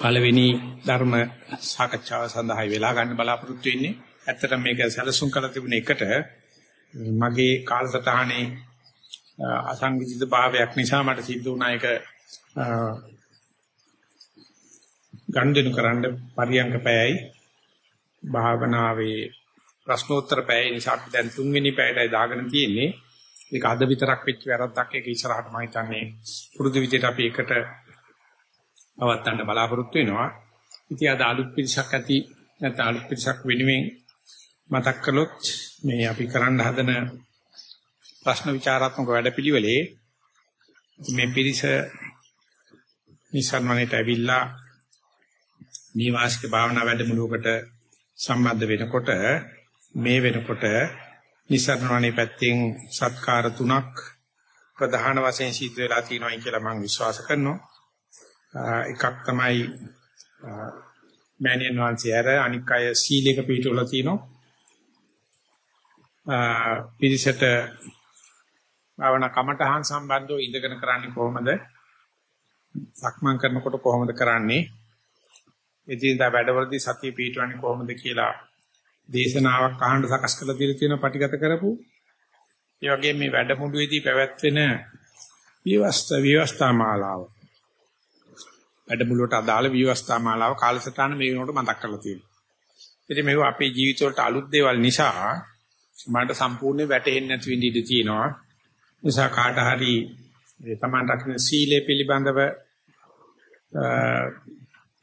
පළවෙනි ධර්ම සාකච්ඡාව සඳහා වෙලා ගන්න බලාපොරොත්තු වෙන්නේ. ඇත්තටම මේක සැලසුම් කරලා තිබුණ එකට මගේ කාලසටහනේ අසංවිධිත භාවයක් නිසා මට සිද්ධ වුණා ඒක ගනුදෙනු කරන්න පරියංග පැයයි භාවනාවේ ප්‍රශ්නෝත්තර පැය නිසා අපි දැන් තුන්වෙනි පැයටයි දාගෙන තියෙන්නේ. ඒක අද විතරක් වෙච්ච වැරද්දක් ඒක ඉස්සරහට මම හිතන්නේ පුරුදු විදිහට අපි එකට පවත්වන්න බලාපොරොත්තු වෙනවා. ඉතින් අද අලුත් පිරිසක් ඇති නැත්නම් අලුත් පිරිසක් වෙනුවෙන් මතක් කළොත් මේ අපි කරන්න හදන ප්‍රශ්න විචාරාත්මක වැඩපිළිවෙලේ මේ පිරිස නිසන්වනට ඇවිල්ලා නිවාසික භාවනා වැඩමුළුවකට සම්බන්ධ වෙනකොට මේ වෙනකොට නිසන්වනේ පැත්තෙන් සත්කාර තුනක් ප්‍රධාන වශයෙන් සිද්ධ වෙලා තියෙනවා කියලා මම විශ්වාස කරනවා. එකක් තමයි මෑණියන් වහන්සේ අර අනික් අය සීලයක පිළිතුරලා තිනවා. පිරිසට භාවනා කමඨහන් සම්බන්ධව ඉඳගෙන කරන්නේ කොහොමද? සක්මන් කරනකොට කොහොමද කරන්නේ? එදිනදා වැඩවලදී සතිය පිටවන්නේ කොහොමද කියලා දේශනාවක් අහන්න සකස් කරලා දීලා තියෙන පටිගත කරපු. ඒ වගේම මේ වැඩමුළුවේදී පැවැත්වෙන විවස්ථා විවස්ථා මාලාව. වැඩමුළුවට අදාළ විවස්ථා මාලාව කාලසටහන මේ වෙනකොට මතක් කරලා තියෙනවා. ඉතින් මේව අපේ ජීවිතවලට අලුත් දේවල් නිසා මට සම්පූර්ණ වැටහෙන්නේ නැති වෙන්න ඉඩ තියෙනවා. නිසා කාට හරි තමන් රකින්න සීලය පිළිබඳව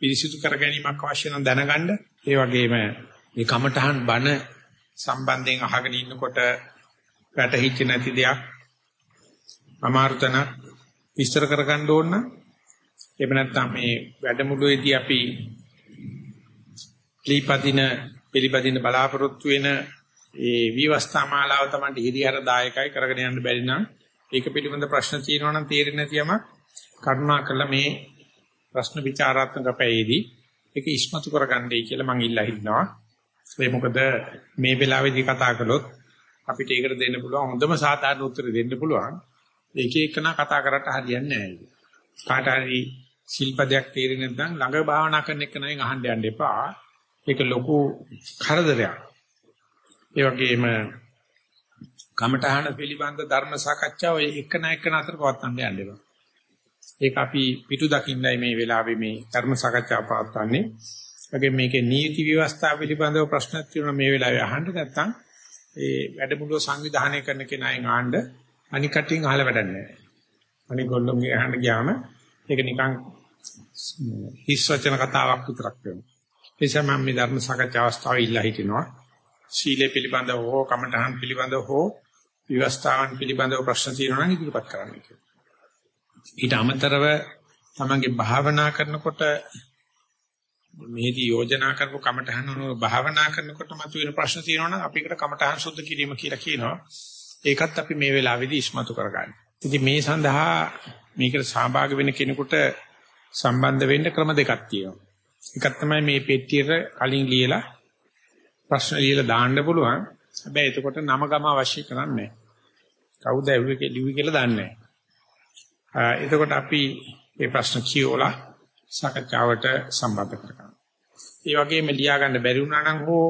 පිරිසිදු කර ගැනීමක් අවශ්‍ය නම් දැනගන්න. ඒ වගේම මේ කමඨහන් බණ සම්බන්ධයෙන් අහගෙන ඉන්නකොට වැටහිච්ච නැති දෙයක් අමාරුතන විස්තර කරගන්න ඕන නම් එහෙම නැත්නම් මේ වැඩමුළුවේදී අපි ක්ලීපදින පිළිපදින බලාපොරොත්තු වෙන ඒ විවස්ථා මාලාව තමයි හිරිහර දායකයි කරගෙන යන්න බැරි නම් ඒක පිළිබඳ ප්‍රශ්න තියෙනවා නම් තේරෙන්නේ නැතිවම කරුණා කළා මේ ප්‍රශ්න විචාරාත්මක පැයේදී ඒක ඉස්මතු කරගන්නයි කියලා මම ඉල්ලා හිටිනවා. ඒ මොකද මේ වෙලාවේදී කතා කළොත් අපිට ඒකට දෙන්න පුළුවන් හොඳම සාධාරණ උත්තර දෙන්න පුළුවන්. ඒක එක්කන කතා කරලා හරියන්නේ නැහැ. කාට හරි ශිල්පදයක් තේරෙන්නේ නැත්නම් ළඟ භාවනා කරන එක නයෙන් අහන්න යන්න එපා. ඒක ලොකු කරදරයක්. ඒ වගේම කමඨහන පිළිබඳ ධර්ම සාකච්ඡාව එකන එකන අතර පවත්වන්න යන්න එපා. ඒක අපි පිටු දකින්නයි මේ වෙලාවේ මේ ධර්ම සාකච්ඡාව පවත්වන්නේ. වගේ මේකේ නීති ව්‍යවස්ථා පිළිබඳව ප්‍රශ්න තියෙනවා මේ වෙලාවේ අහන්න නැත්නම් ඒ වැඩමුළුව සංවිධානය කරන කෙනායින් ආන්න අනිකටින් අහලා වැඩක් නැහැ. අනිගොල්ලෝගේ අහන්න ගියාම ඒක නිකන් හිස් වචන කතාවක් විතරක් වෙනවා. ඒ නිසා මම මේ ධර්ම සාකච්ඡා අවස්ථාවේ ඉල්ලා හිටිනවා. සීලය පිළිබඳව හෝ කමඨහන් පිළිබඳව හෝ විවස්ථාවන් පිළිබඳව ප්‍රශ්න තියෙනවා නම් ඉදිරිපත් කරන්න කියලා. ඊට අමතරව තමන්ගේ භාවනා කරනකොට මේදී යෝජනා කරපු කමඨහන් වල භාවනා කරනකොට මතුවෙන ප්‍රශ්න තියෙනවා නම් අපි ඒකට කමඨහන් සුද්ධ කිරීම කියලා කියනවා. ඒකත් අපි මේ වෙලාවේදී ඉස්මතු කරගන්න. ඉතින් මේ සඳහා මේකට සහභාගී වෙන කෙනෙකුට සම්බන්ධ වෙන්න ක්‍රම දෙකක් තියෙනවා. එකක් තමයි මේ පෙට්ටියට කලින් ලියලා ප්‍රශ්න ලියලා දාන්න පුළුවන්. හැබැයි එතකොට නම ගම අවශ්‍ය කරන්නේ නැහැ. කවුද ඇහුවේ ලිව්වේ කියලා දන්නේ නැහැ. එතකොට අපි මේ ප්‍රශ්න කියවලා සාකච්ඡාවට සම්බන්ධ කරගන්නවා. ඒ වගේම ලියා ගන්න බැරි වුණා නම් හෝ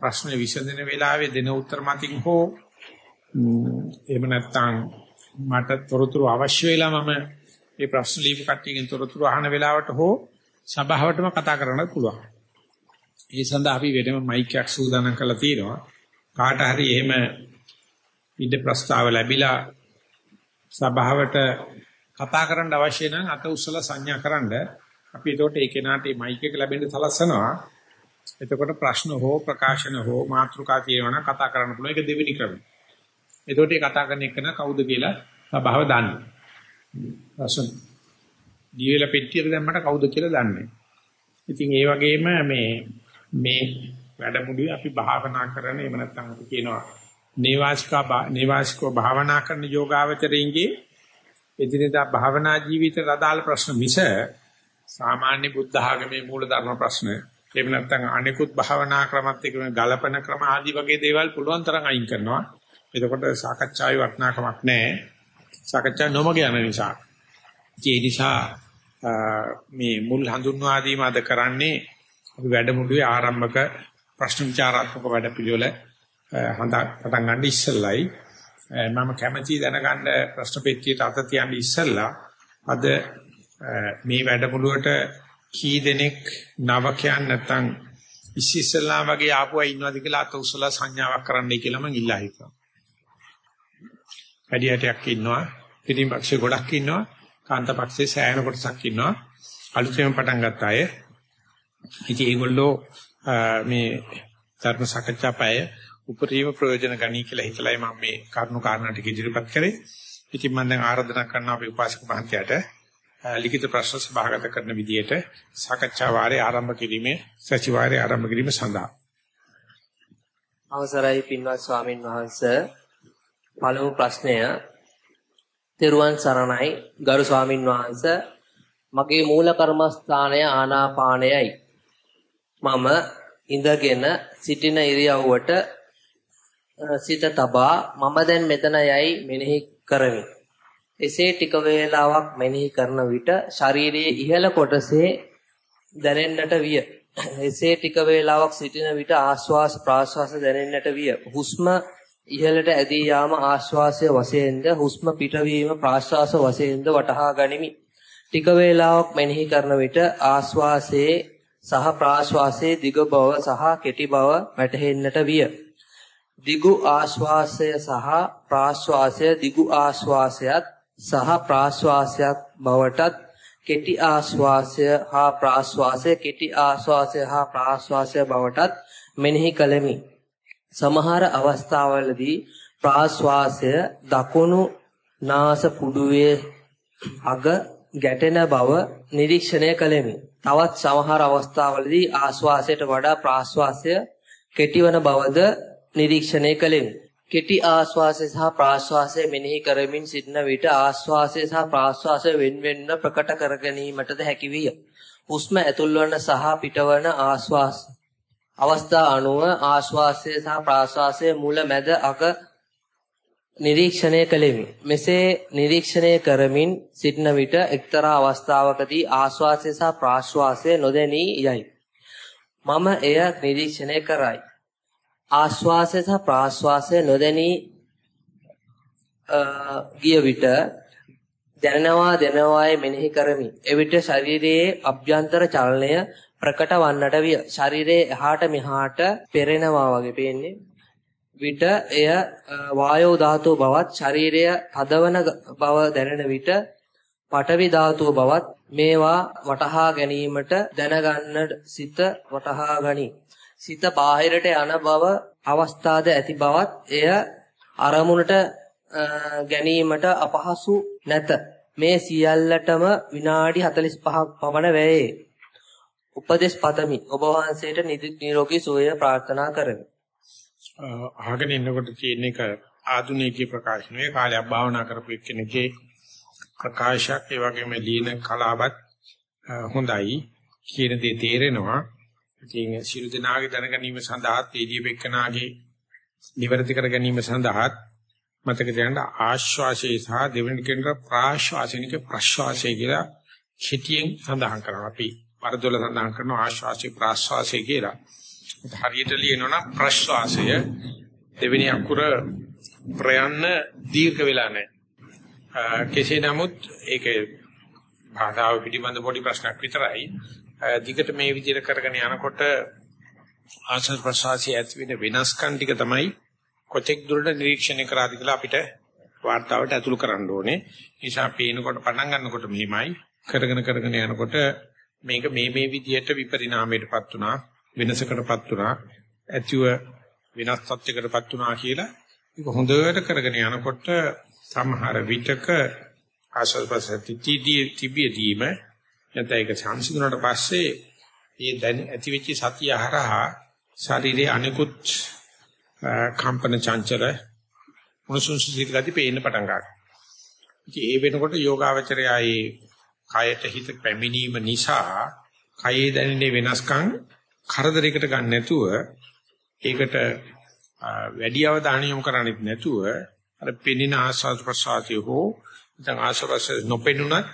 ප්‍රශ්න විසඳන වෙලාවේ දෙන උත්තර මතින් හෝ එහෙම නැත්නම් මට තොරතුරු අවශ්‍ය වෙලා මම මේ ප්‍රශ්න ලියපු කට්ටියගෙන් තොරතුරු අහන වෙලාවට හෝ සභාවටම කතා කරන්න පුළුවන්. ඒ සඳහා අපි වෙනම මයික් එකක් සූදානම් කරලා තියෙනවා. කාට හරි එහෙම ඉද ප්‍රස්තාව ලැබිලා සභාවට කතා කරන්න අවශ්‍ය නම් අත උස්සලා සංඥා කරන්න අපි එතකොට ඒ කෙනාට මේ මයික් එක ලැබෙන්න සලස්සනවා. එතකොට ප්‍රශ්න හෝ ප්‍රකාශන හෝ මාතෘකා තියෙනවා කතා කරන්න පුළුවන්. ඒක දෙවෙනි ක්‍රමය. එතකොට මේ කතා කරන එක කවුද කියලා සභාව දන්නේ. ප්‍රශ්න දීලා පෙට්ටියට දැම්මට කවුද කියලා දන්නේ. ඉතින් ඒ වගේම මේ මේ වැඩමුළුවේ අපි භාවනා කරන එහෙම නැත්නම් අපි කියනවා නේවාසිකා නේවාසිකව භාවනා කරන යෝගාවචරයින්ගේ එදිනෙදා භාවනා ජීවිතයට අදාළ ප්‍රශ්න මිස සාමාන්‍ය බුද්ධ ආගමේ මූලධර්ම ප්‍රශ්න එහෙම නැත්නම් අනිකුත් භාවනා ක්‍රමත් එක්ක ගලපන ක්‍රම ආදී වගේ දේවල් පුළුවන් තරම් අයින් කරනවා. එතකොට සාකච්ඡාවේ වටිනාකමක් නැහැ. සාකච්ඡා නොමග යන නිසා. ඒ නිසා මේ මුල් හඳුන්වා දීම අද කරන්නේ අපි වැඩමුළුවේ ආරම්භක ප්‍රශ්න විචාරාත්මක වැඩපිළිවෙල හඳ පටන් ගන්න ඉස්සෙල්ලයි මම කැමැති දැනගන්න ප්‍රශ්න පෙට්ටියට අත තියන්න ඉස්සෙල්ලා අද මේ වැඩමුළුවට කී දෙනෙක් නවකයන් නැත්තම් ඉස්සෙල්ලා වගේ ආපුවා ඉන්නවද කියලා අත උසලා සංඥාවක් කරන්නයි කියලා මම ඉල්ලා හිටනවා. වැඩිහිටියක් ඉන්නවා, පිටින්පක්ෂේ ගොඩක් ඉන්නවා, කාන්තපක්ෂේ සෑහෙන කොටසක් ඉන්නවා. අලුතෙන් පටන් ගත්ත අය. ඉතින් ඒගොල්ලෝ මේ ධර්ම සාකච්ඡා පැය උපරිම ප්‍රයෝජන ගනී කියලා හිතලයි මම මේ කරුණු කාරණා ටික ඉදිරිපත් කරේ. ඉතින් මම දැන් ආරාධනා කරනවා අපේ උපාසක මහත්තයාට ලිඛිත ප්‍රශ්න සභාගත කරන විදියට සාකච්ඡා වාරය ආරම්භ කිරීමේ සතිವಾರය ආරම්භ කිරීම සඳහා අවසරයි පින්වත් ස්වාමින් වහන්සේ පළමු ප්‍රශ්නය තෙරුවන් සරණයි ගරු ස්වාමින් වහන්සේ මගේ මූල කර්මස්ථානය ආනාපානයයි මම ඉඳගෙන සිටින ඉරියව්වට සිත තබා මම දැන් මෙතන යයි මෙනෙහි කරමි එසේ ටික වේලාවක් මෙනෙහි කරන විට ශරීරයේ ඉහළ කොටසේ දැනෙන්නට විය. එසේ ටික වේලාවක් සිටින විට ආශ්වාස ප්‍රාශ්වාස දැනෙන්නට විය. හුස්ම ඉහළට ඇදී යාම ආශ්වාසය වශයෙන්ද හුස්ම පිටවීම ප්‍රාශ්වාස වශයෙන්ද වටහා ගනිමි. ටික වේලාවක් මෙනෙහි කරන විට ආශ්වාසයේ සහ ප්‍රාශ්වාසයේ දිග බව සහ කෙටි බව වැටහෙන්නට විය. දිගු ආශ්වාසය සහ ප්‍රාශ්වාසය දිගු ආශ්වාසයත් සහ ප්‍රාශ්වාසයක් බවටත් කෙටි ආශ්වාසය හා ප්‍රාශ්වාසය කෙටි ආශ්වාසය හා ප්‍රාශ්වාසය බවටත් මෙනෙහි කළෙමි. සමහර අවස්ථාවලදී ප්‍රාශ්වාසය දකුණු නාස පුඩුවේ අග ගැටෙන බව නිරීක්ෂණය කළෙමි. තවත් සමහර අවස්ථාවලදී ආශ්වාසයට වඩා ප්‍රාශ්වාසය කෙටිවන බවද නිරීක්ෂණය කළෙමි. කෙටි ආශ්වාසය සහ ප්‍රාශ්වාසය මෙනෙහි කරමින් සිටන විට ආශ්වාසය සහ ප්‍රාශ්වාසය වෙන්වෙන්ව ප්‍රකට කර ගැනීමටද හැකි විය. හුස්ම ඇතුල්වන සහ පිටවන ආශ්වාස අවස්ථා අනුව ආශ්වාසය සහ ප්‍රාශ්වාසය මුල මැද අග නිරීක්ෂණය කළෙමි. මෙසේ නිරීක්ෂණය කරමින් සිටන විට එක්තරා අවස්ථාවකදී ආශ්වාසය සහ ප්‍රාශ්වාසය නොදැනී යයි. මම එය නිරීක්ෂණය කරයි. ආශ්වාසය සහ ප්‍රාශ්වාසය නොදැනී ගිය විට දැනෙනවා දැනවායි මෙනෙහි කරමි. එවිට ශරීරයේ අභ්‍යන්තර චලනය ප්‍රකට වන්නට විය. ශරීරයේ එහාට මෙහාට පෙරෙනවා වගේ පේන්නේ. විට එය වායෝ ධාතුව බවත් ශරීරය හදවන බව දැනෙන විට පඨවි ධාතුව බවත් මේවා වටහා ගැනීමට දැනගන්න සිත වටහා ගනී. සිත බාහිරට යන බව අවස්ථාද ඇති බවත් එය අරමුණට ගැනීමට අපහසු නැත. මේ සියල්ලටම විනාඩි 45ක් පමණ වැයේ. උපදේශ පතමි. ඔබ වහන්සේට නිරෝගී සුවය ප්‍රාර්ථනා කරමි. අහගෙන ඉන්නකොට තියෙන එක ආධුනිකී ප්‍රකාශනයේ කාලයක් භාවනා කරපු එක්කෙනෙක්ගේ ප්‍රකාශයක් ඒ වගේම লীන කලාවත් හොඳයි කියන දේ තේරෙනවා ඉතින් සියලු දෙනාගේ දැනගැනීම සඳහා තේදී බෙක්කනාගේ නිවැරදි කර ගැනීම සඳහා මතක තියාගන්න ආශ්වාසයේ සහ දෙවෙනි කෙනෙක් ප්‍රාශ්වාසනික ප්‍රශ්වාසය කියලා හිතියෙන් සඳහන් කරනවා. අපි වරදොල සඳහන් කරන ආශ්වාසය ප්‍රාශ්වාසය කියලා. හරියට ලියනවනම් ප්‍රශ්වාසය දෙවෙනි අකුර ප්‍රයන්න දීර්ඝ වෙලා නැහැ. කෙසේ නමුත් ඒකේ භාෂාව පිළිබඳ පොඩි ප්‍රශ්නක් විතරයි. දිගට මේ විදිහට කරගෙන යනකොට ආශ්වාස ප්‍රශ්වාසය ඇති වෙන වෙනස්කම් ටික තමයි කොතෙක් දුරට නිරීක්ෂණය කරාද කියලා අපිට වார்த்தාවට ඇතුළු කරන්න ඕනේ. නිසා පේනකොට පටන් ගන්නකොට මෙහිමයි කරගෙන කරගෙන යනකොට මේක මේ මේ විදිහට විපරිණාමයටපත් උනා වෙනසකටපත් උනා ඇතිව වෙනස් තත්යකටපත් උනා කියලා ඒක හොඳට කරගෙන යනකොට සමහර විටක ආශ්වාස ප්‍රශ්වාසයේ තිබියදීම නැත්නම් ඒක සංසිඳුණාට පස්සේ ඒ දැන් ඇතිවෙච්ච සතිය හරහා ශරීරයේ අනිකුත් කම්පන චංචල මොනසුන් සිද්ධ ගති පේන්න පටන් ගන්නවා. ඉතින් ඒ වෙනකොට යෝගාවචරයයි කයට හිත පැමිණීම නිසා කයේ දැනෙන වෙනස්කම් කරදරයකට ගන්න නැතුව ඒකට වැඩි අවධානය යොමු කරන්නේ නැතුව අර පෙනෙන ආස්වාද ප්‍රසආතිය හෝ නැත්නම් ආස්වාද නොපෙනුනත්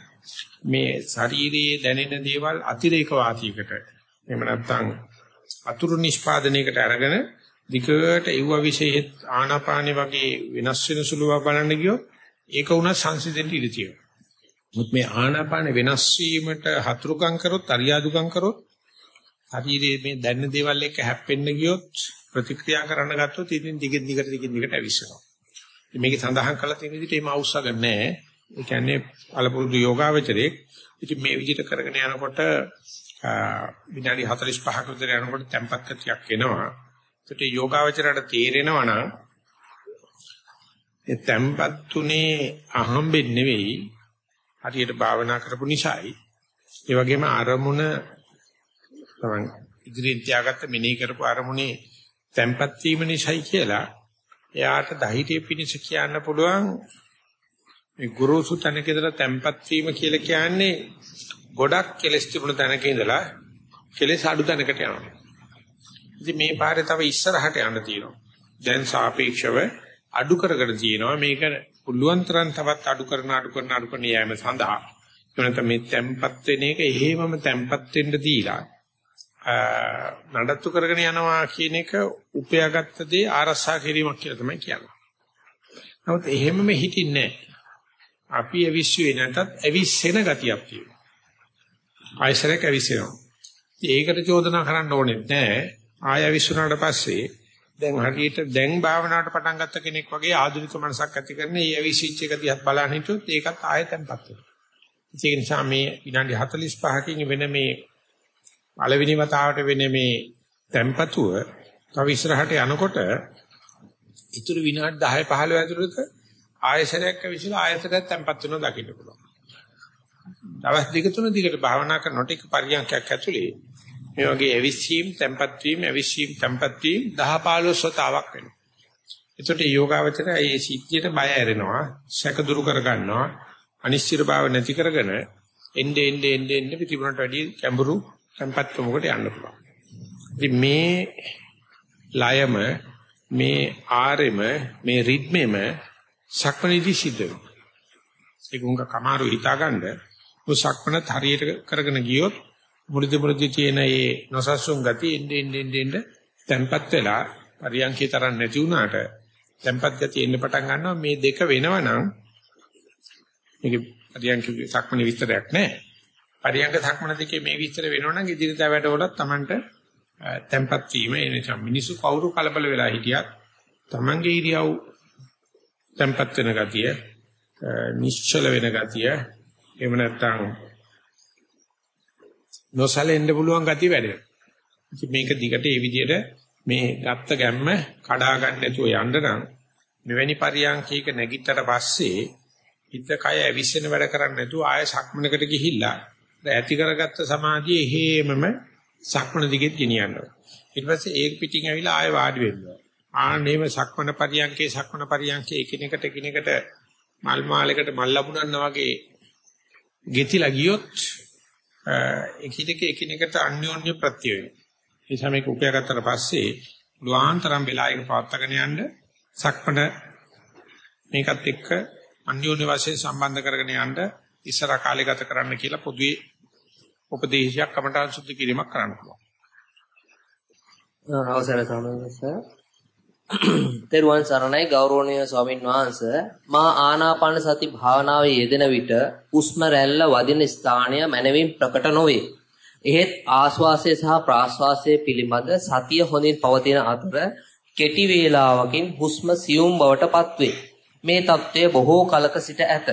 මේ ශරීරයේ දැනෙන දේවල් අතිරේක වාසියකට එහෙම නැත්නම් අතුරු නිෂ්පාදනයකට අරගෙන දිගට ඒව විශේෂ ආනාපානෙ වගේ වෙනස් වෙන සුළුව බලන්න ගියොත් ඒක උනත් සංසිඳෙන්න ඉඩ තියෙනවා. මුත් මේ ආනාපාන වෙනස් වීමට හතුරුකම් කරොත් අරියාදුකම් කරොත් ශරීරයේ මේ දැනෙන දේවල් එක්ක හැප්පෙන්න ගියොත් ප්‍රතික්‍රියා කරන්න ගත්තොත් ඉතින් දිගින් දිගට දිගින් දිගට ඇවිස්සෙනවා. මේකේ සඳහන් කරලා තියෙන විදිහට එහෙම අවශ්‍යග නැහැ. ඒ කියන්නේ අලපුරුදු යෝගාවචරයේ ඉතින් මේ විදිහට කරගෙන යනකොට විනාඩි 45ක විතර යනකොට tempat ගතියක් එනවා. ඒකට යෝගාවචරයට තේරෙනවා නම් ඒ tempat තුනේ අහම්බෙන් නෙවෙයි හරියට භාවනා කරපු නිසායි. ඒ වගේම අරමුණ තමයි ඉදිරියෙන් තියාගත්ත මෙනෙහි කරපු අරමුණේ tempat වීම නිසායි කියලා එයාට ධෛර්යය පිණිස කියන්න පුළුවන් මේ ගුරුසු තැනක ඉඳලා tempat වීම කියලා කියන්නේ ගොඩක් කෙලස් තිබුණ තැනක ඉඳලා කෙලස් අඩු තැනකට යනවා. ඉතින් මේ පාරේ තව ඉස්සරහට යන්න තියෙනවා. දැන් සාපේක්ෂව අඩු කරගෙන තියෙනවා. මේක පුළුවන් තරම් තවත් අඩු කරන අඩු කරන අඩු කරන යෑම සඳහා. එවනත මේ tempat වෙන එක එහෙමම tempat වෙන්න දීලා නඩත්තු කරගෙන යනවා කියන එක උපයාගත්ත දේ ආරසා කිරීමක් කියලා තමයි කියන්නේ. නමුත් එහෙමම හිටින්නේ අපි අවිශ්වේ නැතත් අවිස්සෙන ගතියක් තියෙනවා. ආයසරයක් අවිස්සෙනවා. ඒකට චෝදනා කරන්න ඕනේ නැහැ. ආය අවිස්සුනාට පස්සේ දැන් හරියට දැන් භාවනාවට පටන් ගත්ත කෙනෙක් වගේ ආධුනික මනසක් ඇති කරන ඒ අවිසිච්ච එක දිහත් බලන්න හිටියොත් ඒකත් ආයතෙන්පත් වෙනවා. ඒ නිසා මේ විනාඩි 45කින් වෙන මේ පළවෙනි වතාවට වෙන මේ tempatuව තව ඉස්සරහට යනකොට ඉතුරු විනාඩි 10 15 ඇතුළත ආයසරයක් විසිලා ආයතරයක් tempat වෙනවා දකින්න පුළුවන්. දවස් දෙක තුන දිගට භාවනා කරනකොට එක පරියන්කයක් ඇතුලේ මේ වගේ ඇවිස්සීම් tempat වීම ඇවිස්සීම් tempat වීම 10 15 වතාවක් වෙනවා. එතකොට යෝගාවචරය මේ සිද්ධියට බය ඇරෙනවා, සැක දුරු කර ගන්නවා, අනිශ්චිත භාව නැති කරගෙන එnde ende ende ende පිටිබුණට වැඩි කැඹුරු tempatකමකට යන්න පුළුවන්. ඉතින් මේ ලයම මේ ආරෙම මේ රිද්මෙම සක්මණේදී සිද්ධ වෙනවා. ඒක උංග කමාරු හිතාගන්න ඔය සක්මනත් හරියට කරගෙන ගියොත් මුලදි මුලදි තියෙන මේ නොසස්සුන් ගතිය එන්නේ එන්නේ එන්නේ tempat වෙලා පරියන්කේ තරම් නැති වුණාට tempat ගතිය එන්න පටන් ගන්නවා මේ දෙක වෙනවනම් මේක පරියන්කේ සක්මනේ විස්තරයක් නැහැ. පරියංග සක්මන දෙකේ මේ විස්තර වෙනවනම් ඉදිරියට වැඩවලත් Tamanට tempat වීම ඒ නිසා මිනිසු කවුරු කලබල වෙලා හිටියත් Tamange ඉරියව් tempat වෙන ගතිය නිශ්චල වෙන ගතිය එහෙම නැත්නම් නොසලෙන්න පුළුවන් ගතිය වැඩේ. ඉතින් මේක දිගට ඒ විදිහට මේ ගත්ත ගැම්ම කඩා ගන්න නැතුව යන්න නම් මෙවැනි පරියන්කයක නැගිටතර පස්සේ හිත කය ඇවිස්සෙන වැඩ කරන්නේ නැතුව ආය සක්මනකට ගිහිල්ලා ඇති කරගත්ත සමාධිය හේමම සක්මන දිගෙත් ගෙනියනවා. ඊට පස්සේ ඒක පිටින් ඇවිල්ලා ආය වාඩි වෙනවා. ආනේම සක්මන පරියන්කේ සක්මන පරියන්කේ එකිනෙකට එකිනෙකට මල් මාලයකට මල් ලැබුණා වගේ ගෙතිලා ගියොත් එකිනෙක එකිනෙකට අන්‍යෝන්‍ය ප්‍රත්‍ය වෙනවා. ඒ නිසා මේක උපයාගත්තට පස්සේ ලුවාන්තරම් වෙලායක පවත්වාගෙන යන්න සක්මන මේකත් එක්ක අන්‍යෝන්‍ය වශයෙන් සම්බන්ධ කරගෙන යන්න ඉස්සර කාලේ ගත කරන්න කියලා පොදුවේ උපදේශයක් කමඨාන් සුද්ධ කිරීමක් කරන්න පුළුවන්. අවසරයි සමහරවිට තෙරුවන් සරණයි ගෞරවනීය ස්වාමින් වහන්සේ මා ආනාපාන සති භාවනාවේ යෙදෙන විට උස්ම රැල්ල වදින ස්ථානය මනවින් ප්‍රකට නොවේ. එහෙත් ආශ්වාසය සහ ප්‍රාශ්වාසය පිළිබඳ සතිය හොඳින් පවතින අතර කෙටි වේලාවකින් හුස්ම සියුම් බවට පත්වේ. මේ తත්වය බොහෝ කලක සිට ඇත.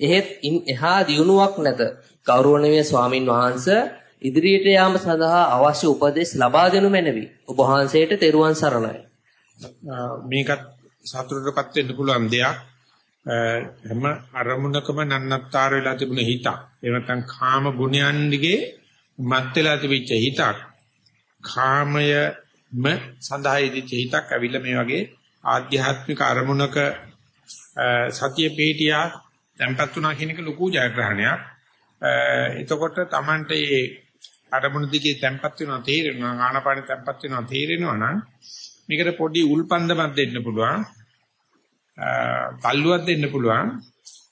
එහෙත් ඉන් එහා දියුණුවක් නැත. ගෞරවනීය ස්වාමින් වහන්සේ ඉදිරියට යාම සඳහා අවශ්‍ය උපදෙස් ලබා දෙනු මැනවි. ඔබ වහන්සේට තෙරුවන් සරණයි. මේකත් සතුටටපත් වෙන්න පුළුවන් දෙයක්. හැම අරමුණකම නන්නත්තර වෙලා තිබුණ හිතක්. එහෙම නැත්නම් කාම ගුණයන්ගේ මත් වෙලා තිබිච්ච හිතක්. කාමයම සඳහා ඉදිච්ච හිතක් ඇවිල්ලා මේ වගේ ආධ්‍යාත්මික අරමුණක සතිය පිටියා tempat වුණා කියන එක ලොකු ජයග්‍රහණයක්. එතකොට Tamante මේ අරමුණු දිගේ tempat වෙනවා තේරෙනවා ආනාපාන tempat වෙනවා තේරෙනවා නම් මේකට පොඩි උල්පන්දමක් දෙන්න පුළුවන්. තල්ලුවක් දෙන්න පුළුවන්.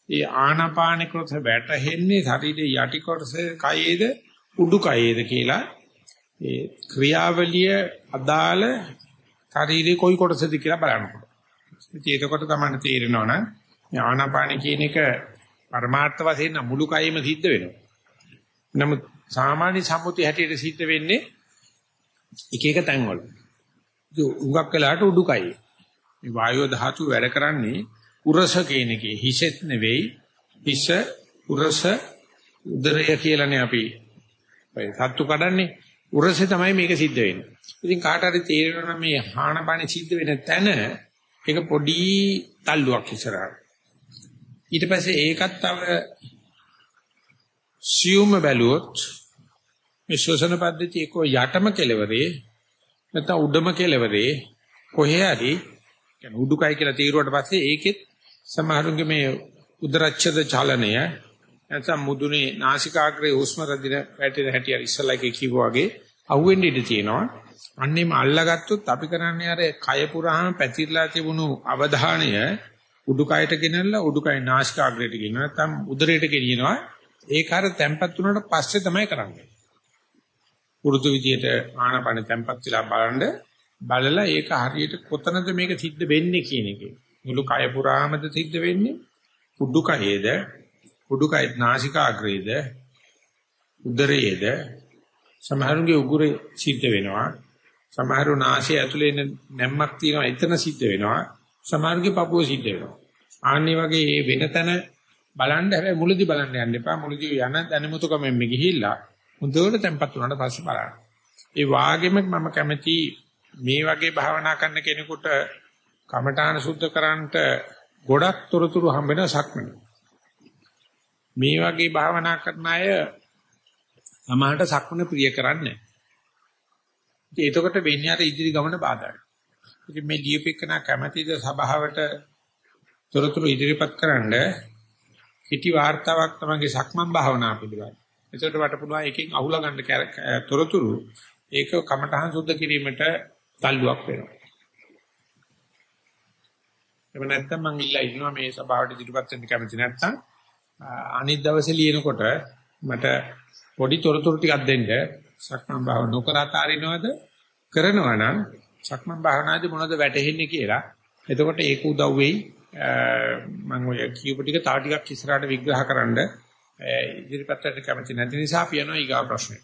ඒ ආනාපාන කොටස වැටෙන්නේ ශරීරයේ යටි කොටස කයේද උඩු කයේද කියලා ඒ ක්‍රියාවලිය අදාළ ශරීරයේ කොයි කොටසද කියලා බලනකොට. ඉතින් එතකොට තමයි තේරෙනවා නම් ආනාපාන කියන එක පරමාර්ථ වශයෙන් මුළු කයෙම සිද්ධ වෙනවා. නමුත් සාමාන්‍ය සම්මුති හැටියට සිද්ධ වෙන්නේ එක එක තැන්වල. ඒ උඟක් වෙලාට උඩුකයි. මේ වායෝ ධාතු වැඩ කරන්නේ උරස කියන එකේ හිසෙත් නෙවෙයි හිස උරස උදරය කියලානේ අපි ඔය සත්තු කඩන්නේ උරසේ තමයි මේක සිද්ධ වෙන්නේ. ඉතින් කාට හරි තේරෙනවා මේ හානපනේ සිද්ධ වෙන තැන ඒක පොඩි තල්ලුවක් ඉස්සරහට. ඊට පස්සේ ඒකත් තව සියුම් බැලුවොත් මේ ශ්වසන පද්ධතිය එක්ක යටම කෙලවරේ නැත්නම් උඩම කෙලවරේ කොහේ හරි කියන්නේ උඩුකය කියලා තීරුවට පස්සේ ඒකෙත් සමහරුන්ගේ මේ උදරච්ඡද චලනය නැත්නම් මුදුනේ නාසිකාග්‍රේ හුස්ම රදින වැටෙන හැටි අර ඉස්සලා එකේ කිව්වා වගේ අහුවෙන්න ඉඩ තියෙනවා. අන්නේම අල්ලගත්තොත් අපි කරන්නේ අර කය පුරාම පැතිරලා තිබුණු අවධානය උඩුකයට ගෙනල්ලා උඩුකය නාසිකාග්‍රේට ගෙනන නැත්නම් උදරයට ගෙනියනවා. ඒක අර තැම්පත් වුණාට පස්සේ තමයි කරන්නේ. පුරුදු විදියට ආනපන තැම්පත් වෙලා බලන්න බලලා ඒක හරියට කොතනද මේක සිද්ධ වෙන්නේ කියන එක. මුළු කය පුරාමද සිද්ධ වෙන්නේ? උඩුකයේද? උඩුකය නාසිකාග්‍රේද? උදරයේද? සමහරුගේ උගුරේ සිද්ධ වෙනවා. සමහරු නාසය ඇතුලේ නැම්මක් තියෙනවා එතන සිද්ධ වෙනවා. සමහරුගේ පපුව සිද්ධ වෙනවා. ආන්නේ වගේ මේ වෙන තැන බලන්න හැබැයි මුලදි බලන්න යන්න එපා. මුලදි යන දැනුමුතුකමෙන් මේ ගිහිල්ලා හොඳට tempත් වුණාට පස්සේ බලන්න. ඒ වාගෙම මම කැමති මේ වගේ භාවනා කරන කෙනෙකුට කමඨාන සුද්ධ කරන්නට ගොඩක් තොරතුරු හම්බ වෙන සක්මන. මේ වගේ භාවනා කරන අය සමහරට සක්මන ප්‍රිය කරන්නේ නැහැ. එතකොට වෙන්නේ අර ඉදිරි ගමන බාධායි. ඉතින් මේ ලියපෙකන කැමැතිද සභාවට තොරතුරු ඉදිරිපත් කරන්න කිටි වාර්තාවක් තමයි සක්මන් භාවනා පිළිබඳ. එතකොට වට පුළුවන් එකෙන් අහුලා ගන්න තොරතුරු ඒක කමඨහං සුද්ධ කිරීමට තල්ලුවක් වෙනවා. එහෙම නැත්නම් මං ඉල්ලා ඉන්නවා මේ සභාවට ඉදිරිපත් වෙන්න කැමති නැත්නම් අනිත් දවසේ ලියනකොට මට පොඩි තොරතුරු ටිකක් දෙන්න. සක්මන් භාව නොකර අතාරිනවද? කරනවා නම් සක්මන් භාවනාදී මොනවද වැටහෙන්නේ කියලා. එතකොට ඒක උදව් වෙයි. මම ඔය කියපු ටික තව ටිකක් ඉස්සරහට විග්‍රහ කරන්න. ඉදිරිපත්ට කැමති නැති නිසා අපි යනවා ඊගා ප්‍රශ්නේ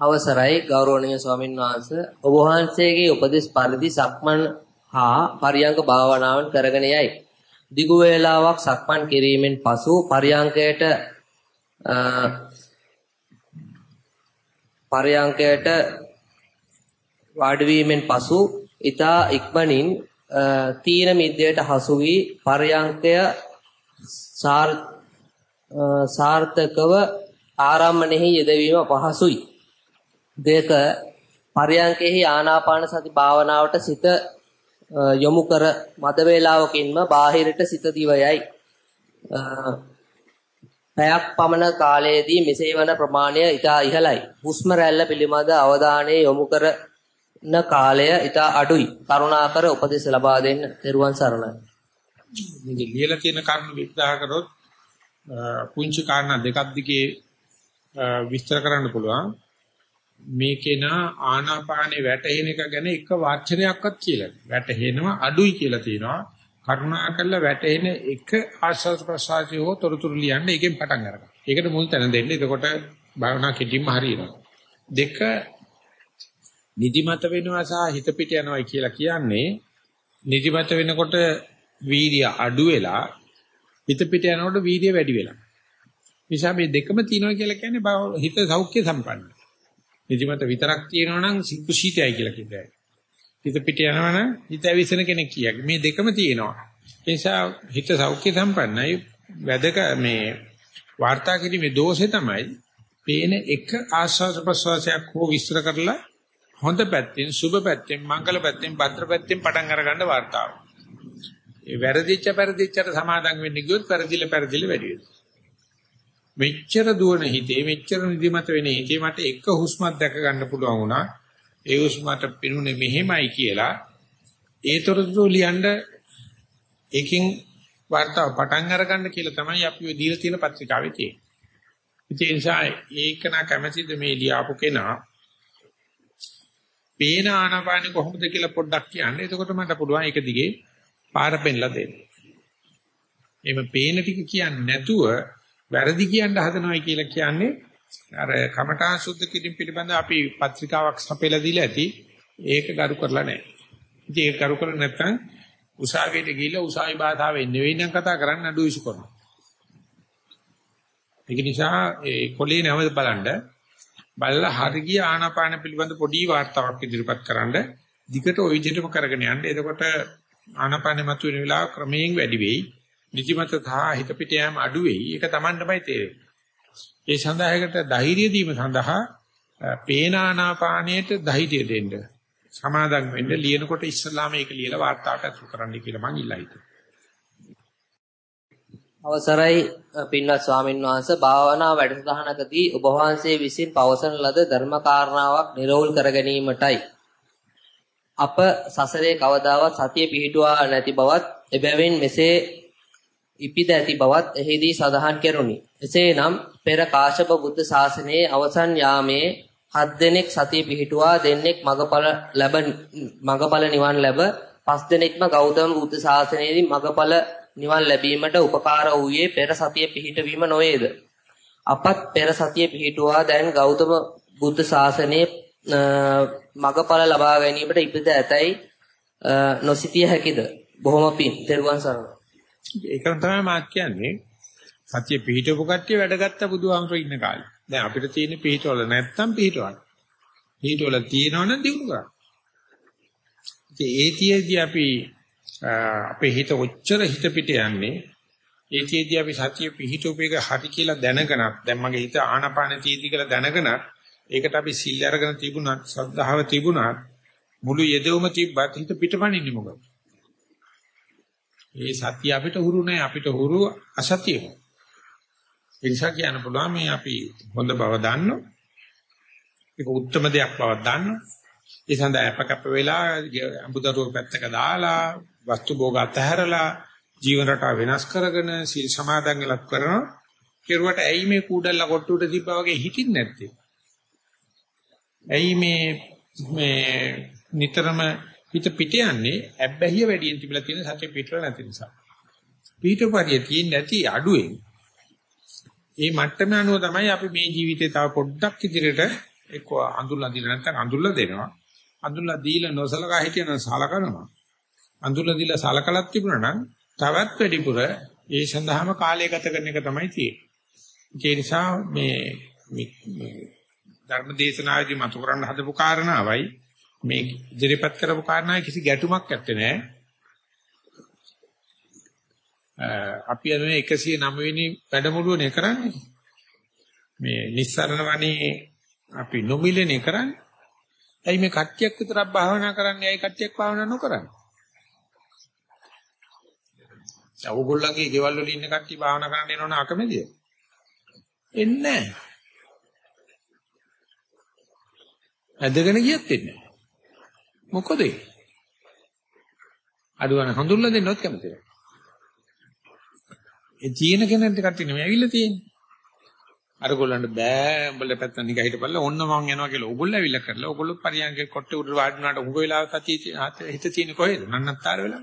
අවසරයි ගෞරවනීය ස්වාමින් වහන්සේ ඔබ වහන්සේගේ උපදෙස් පරිදි සක්මන් හා පරියංග භාවනාවන් කරගෙන යයි. දිගු වේලාවක් සක්මන් කිරීමෙන් පසු පරියංගයට පරයන්කයට වාඩි වීමෙන් පසු ඊතා ඉක්මනින් තීන මිද්දයට හසු වී පරයන්කය සාර්ථකව ආරම්මණයෙහි යෙදවීම පහසුයි. දෙක පරයන්කෙහි ආනාපාන සති භාවනාවට සිත යොමු කර මද වේලාවකින්ම බාහිරට සිත දිවයයි. පැයක් පමණ කාලයේදී මෙසේ වන ප්‍රමාණය ඉතා ඉහළයි. හුස්ම රැල්ල පිළිබඳ අවධානය යොමු කරන කාලය ඉතා අඩුයි. කරුණාකර උපදෙස් ලබා දෙන්න. ත්වන් සරණයි. මේ ලියලා තියෙන කරුණු විග්‍රහ කරොත් පුංචි කාරණා දෙකක් දිගේ විස්තර කරන්න පුළුවන්. මේකේන ආනාපානේ වැටෙන එක ගැන එක වචනයක්වත් කියලා. වැටෙනවා අඩුයි කියලා තියෙනවා. කරුණා කළ වැටෙන එක ආස්වාද ප්‍රසආසය හෝ තොරතුරු ලියන්න ඒකෙන් පටන් අරගන්න. ඒකට මුල් තැන දෙන්න. එතකොට භාවනා කෙටිම හරියනවා. දෙක නිදිමත වෙනවා සහ හිත පිට යනවා කියලා කියන්නේ නිදිමත වෙනකොට වීර්ය අඩු වෙලා හිත පිට යනකොට වීර්ය වැඩි වෙලා. නිසා මේ දෙකම තියෙනවා කියලා කියන්නේ හිත සෞඛ්‍ය සම්පන්නයි. නිදිමත විතරක් තියෙනවා නම් කුසීතයි කියලා කියතයි. හිත පිට යනවනම් හිත ඇවිස්සෙන කෙනෙක් කියයි. මේ දෙකම තියෙනවා. ඒ නිසා හිත සෞඛ්‍ය සම්පන්නයි වැදක මේ වාර්තා කිරීමේ දෝෂේ තමයි පේන එක ආස්වාද ප්‍රසවාසයක් හෝ විස්තර කරලා හොඳ පැත්තෙන් සුබ පැත්තෙන් මංගල පැත්තෙන් භද්‍ර පැත්තෙන් පටන් අරගන්න වාර්තාව. ඒ වැරදිච්ච පරිදිච්චට සමාදම් වෙන්නේ ගියොත් වැරදිලා පරිදිලා වැඩි වෙනවා. මෙච්චර දුවන හිතේ මෙච්චර නිදිමත වෙන හිතේ මට එක හුස්මක් දැක ගන්න පුළුවන් වුණා. ඒ හුස්මට පිනුනේ මෙහෙමයි කියලා ඒතරතුරු ලියන්න ඒකෙන් වර්තාව පටන් අරගන්න කියලා තමයි අපි ඔය දීලා තියෙන පත්‍රිකාවේ තියෙන්නේ. ඒ නිසා ඒකන කැමැතිද මේ ලියාපු කෙනා පේන ආනපානි කොහොමද කියලා පොඩ්ඩක් කියන්න. එතකොට මට පුළුවන් ඒක දිගේ පාර පෙන්ලා දෙන්න. එimhe පේන ටික කියන්නේ නැතුව වැරදි කියන්න හදනවයි කියලා කියන්නේ අර කමඨාන් සුද්ධ කිරීම පිළිබඳ අපි පත්‍රිකාවක් සපයලා දීලා ඇති. ඒක ගරු කරලා නැහැ. ඉතින් ඒක ගරු කරලා නැත්නම් උසාවියට ගිහිල්ලා උසාවි භාෂාවෙන් නෙවෙයි නම් කතා කරන්න අඩු ඉසු කරනවා. ඒක නිසා ඒ කොළේ නැවත බලන්න බලලා හරිය ආනාපාන පිළිබඳ පොඩි වார்த்தාවක් ඉදිරිපත් කරන්න. දිගට ওই විදිහටම කරගෙන යන්න. එතකොට ආනාපානෙ මතුවෙන වෙලාව ක්‍රමයෙන් වැඩි වෙයි. නිදිමත සහ හිත පිට යෑම අඩු වෙයි. ඒක Tamanටමයි තේරෙන්නේ. ඒ සඳහා ඒකට ධෛර්යය දීම සඳහා පේන ආනාපානයට ධෛර්යය දෙන්න. සමාදම් වෙන්න ලියනකොට ඉස්සලාම ඒක ලියලා වාර්තාවට අසු කරන්න කියලා මං ඉල්ලා හිටියා. අවසරයි පින්වත් ස්වාමින් වහන්සේ භාවනා වැඩසටහනකදී ඔබ වහන්සේ විසින් පවසන ලද ධර්ම කාරණාවක් නිරවුල් කර ගැනීමටයි අප සසරේ කවදාවත් සතිය පිහිටුවා නැති බවත් එබැවින් මෙසේ ඉපිද ඇති බවත් එහිදී සඳහන් කෙරුණි. එසේනම් පෙර කාශ්‍යප බුද්ධ ශාසනයේ අවසන් යාමේ හත් දෙනෙක් සතිය පිහිටුවා දෙන්නෙක් මගඵල ලැබ මගඵල නිවන් ලැබ පස් දෙනෙක්ම ගෞතම බුද්ධ ශාසනයේදී මගඵල නිවන් ලැබීමට උපකාර වූයේ පෙර සතිය පිහිටවීම නොවේද? අපත් පෙර සතිය පිහිටුවා දැන් ගෞතම බුද්ධ ශාසනයේ මගඵල ලබා ගැනීමට ඉපද ඇතැයි නොසිතිය හැකිද? බොහොම පිං. තෙරුවන් සරණයි. ඒකම තමයි මාත් කියන්නේ. සතිය පිහිටවපු කට්ටිය වැඩගත්ත බුදුහාමර ඉන්න කාලේ. දැන් අපිට තියෙන පිහිටවල නැත්තම් පිහිටවන්න. පිහිටවල තියෙනවනම් දිනු කරන්න. ඉතින් ඒතියේදී අපි අපේ හිත ඔච්චර හිත පිට යන්නේ ඒතියේදී අපි සතිය පිහිටුපේක හරි කියලා දැනගෙනත් දැන් මගේ හිත ආනාපාන තීති කියලා දැනගෙනත් ඒකට අපි සිල් අරගෙන තිබුණත් සද්ධාව තිබුණත් මුළු යෙදවම තිබ්බත් හිත පිටපණින්නේ මොකද? ඒ සතිය අපිට හුරු නැහැ අපිට හුරු අසතියම. ඒ නිසා කියන්න පුළුවන් මේ අපි හොඳ බව දන්නෝ. ඒක උත්තරම දෙයක් බව දන්නෝ. ඒ සඳහා අපකප්ප වෙලා අඹදරුව පැත්තක දාලා වස්තු භෝග අතහැරලා ජීවන රටාව වෙනස් කරගෙන සීල් සමාදන් වෙලක් කරනවා. කෙරුවට ඇයි මේ කූඩල්ලා කොට්ටුට තිබ්බා වගේ හිටින්නේ නැත්තේ? ඇයි මේ මේ නිතරම හිත පිට යන්නේ ඇබ්බැහිය වැඩියෙන් තිබිලා තියෙන සත්‍ය පිටර නැති නිසා. පිටපරිය තියෙන්නේ නැති අඩුවෙන්. ඒ මට්ටම අනුව තමයි අපි මේ ජීවිතේ තව පොඩ්ඩක් ඉදිරියට එක්ක අඳුල්ලා දීලා නැත්නම් අඳුල්ලා දෙනවා. අඳුල්ලා දීලා නොසලකා හිටියනම් සලකනවා. අඳුල්ලා දීලා සලකලක් තිබුණා නම් තවත් වැඩිපුර ඒ සඳහාම කාලය ගත කරන එක තමයි තියෙන්නේ. ඒ නිසා මේ ධර්ම දේශනාවේදී මතු කරන්න හදපු කාරණාවයි මේ ඉදිරිපත් කරපු කාරණාවේ කිසි ගැටුමක් නැත්තේ නෑ. අපි අද මේ 109 වෙනි වැඩමුළුවනේ කරන්නේ. මේ නිස්සරණ වනේ අපි නොමිලනේ කරන්නේ. ඇයි මේ කට්ටියක් විතරක් භාවනා කරන්නේ? ඇයි කට්ටියක් භාවනා නොකරන්නේ? ඕගොල්ලන්ගේ ගෙවල් වල ඉන්න කට්ටිය භාවනා කරන්න එනවන අකමැතිද? එන්නේ නැහැ. ඇදගෙන ගියත් එන්නේ නැහැ. මොකද ඒ? අඩුවන හඳුල්ලා දෙන්නවත් කැමති නැහැ. ඒ තියෙන කෙනෙක්ට කට්ටිය නෙමෙයි ඇවිල්ලා තියෙන්නේ. අර ගොල්ලන්ට බෑ උඹලා පැත්තෙන් නිකන් හිටපල්ලා ඔන්න මං යනවා කියලා ඕගොල්ලෝ ඇවිල්ලා කරලා ඕගොල්ලෝ පරියන්ගේ කොට්ටේ උඩ වාඩිනාට උඹ වෙලාව සතිය හිත තියෙන කොහෙද නන්නත්තර වෙලා